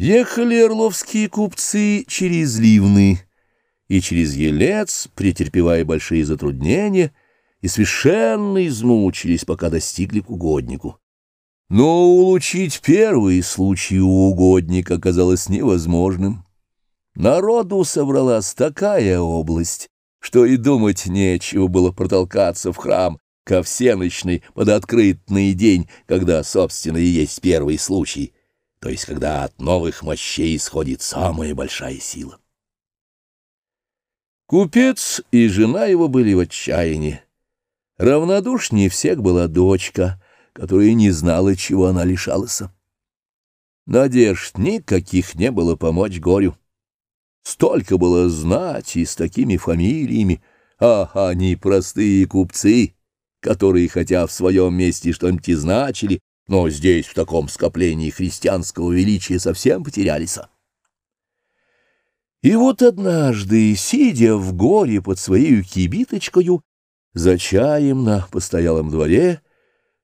Ехали орловские купцы через Ливны и через Елец, претерпевая большие затруднения, и совершенно измучились, пока достигли к угоднику. Но улучить первый случай у угодника оказалось невозможным. Народу собралась такая область, что и думать нечего было протолкаться в храм ко всеночной под открытный день, когда, собственно, и есть первый случай — то есть когда от новых мощей исходит самая большая сила. Купец и жена его были в отчаянии. Равнодушнее всех была дочка, которая не знала, чего она лишалась. Надежд никаких не было помочь горю. Столько было знать и с такими фамилиями, а они простые купцы, которые, хотя в своем месте что-нибудь и значили, но здесь, в таком скоплении христианского величия, совсем потерялись. И вот однажды, сидя в горе под своей кибиточкою, за чаем на постоялом дворе,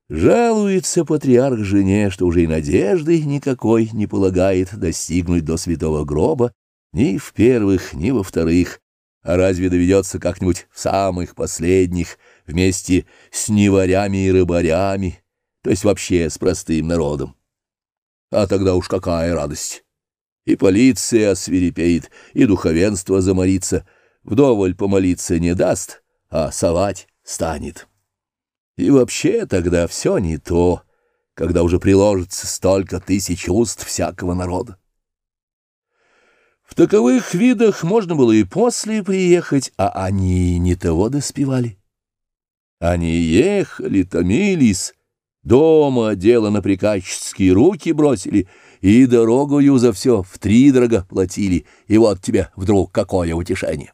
жалуется патриарх жене, что уже и надежды никакой не полагает достигнуть до святого гроба ни в первых, ни во вторых, а разве доведется как-нибудь в самых последних, вместе с неварями и рыбарями, то есть вообще с простым народом. А тогда уж какая радость! И полиция свирепеет, и духовенство заморится, вдоволь помолиться не даст, а совать станет. И вообще тогда все не то, когда уже приложится столько тысяч уст всякого народа. В таковых видах можно было и после приехать, а они не того доспевали. Они ехали, томились, Дома дело на приказчицкие руки бросили, и дорогою за все втридорого платили, и вот тебе вдруг какое утешение.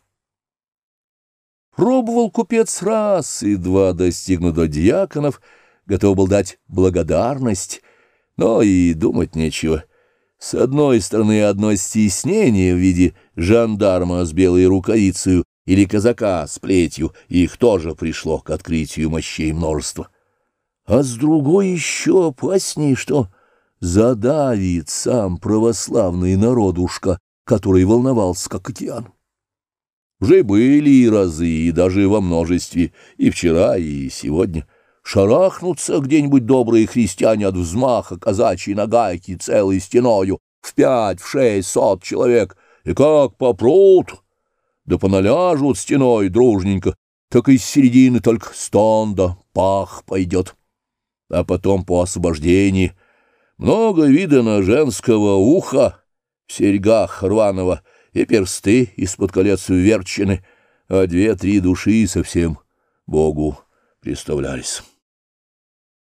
Пробовал купец раз и два достигнуть до дьяконов, готов был дать благодарность, но и думать нечего. С одной стороны, одно стеснение в виде жандарма с белой рукавицей или казака с плетью, их тоже пришло к открытию мощей множества а с другой еще опаснее, что задавит сам православный народушка, который волновался, как океан. Уже были и разы, и даже во множестве, и вчера, и сегодня. Шарахнутся где-нибудь добрые христиане от взмаха казачьей нагайки целой стеною в пять, в шесть сот человек, и как попрут, да поналяжут стеной дружненько, так из середины только стон да пах пойдет а потом по освобождении. Много видано женского уха в серьгах рваного и персты из-под колец уверчены, а две-три души совсем Богу представлялись.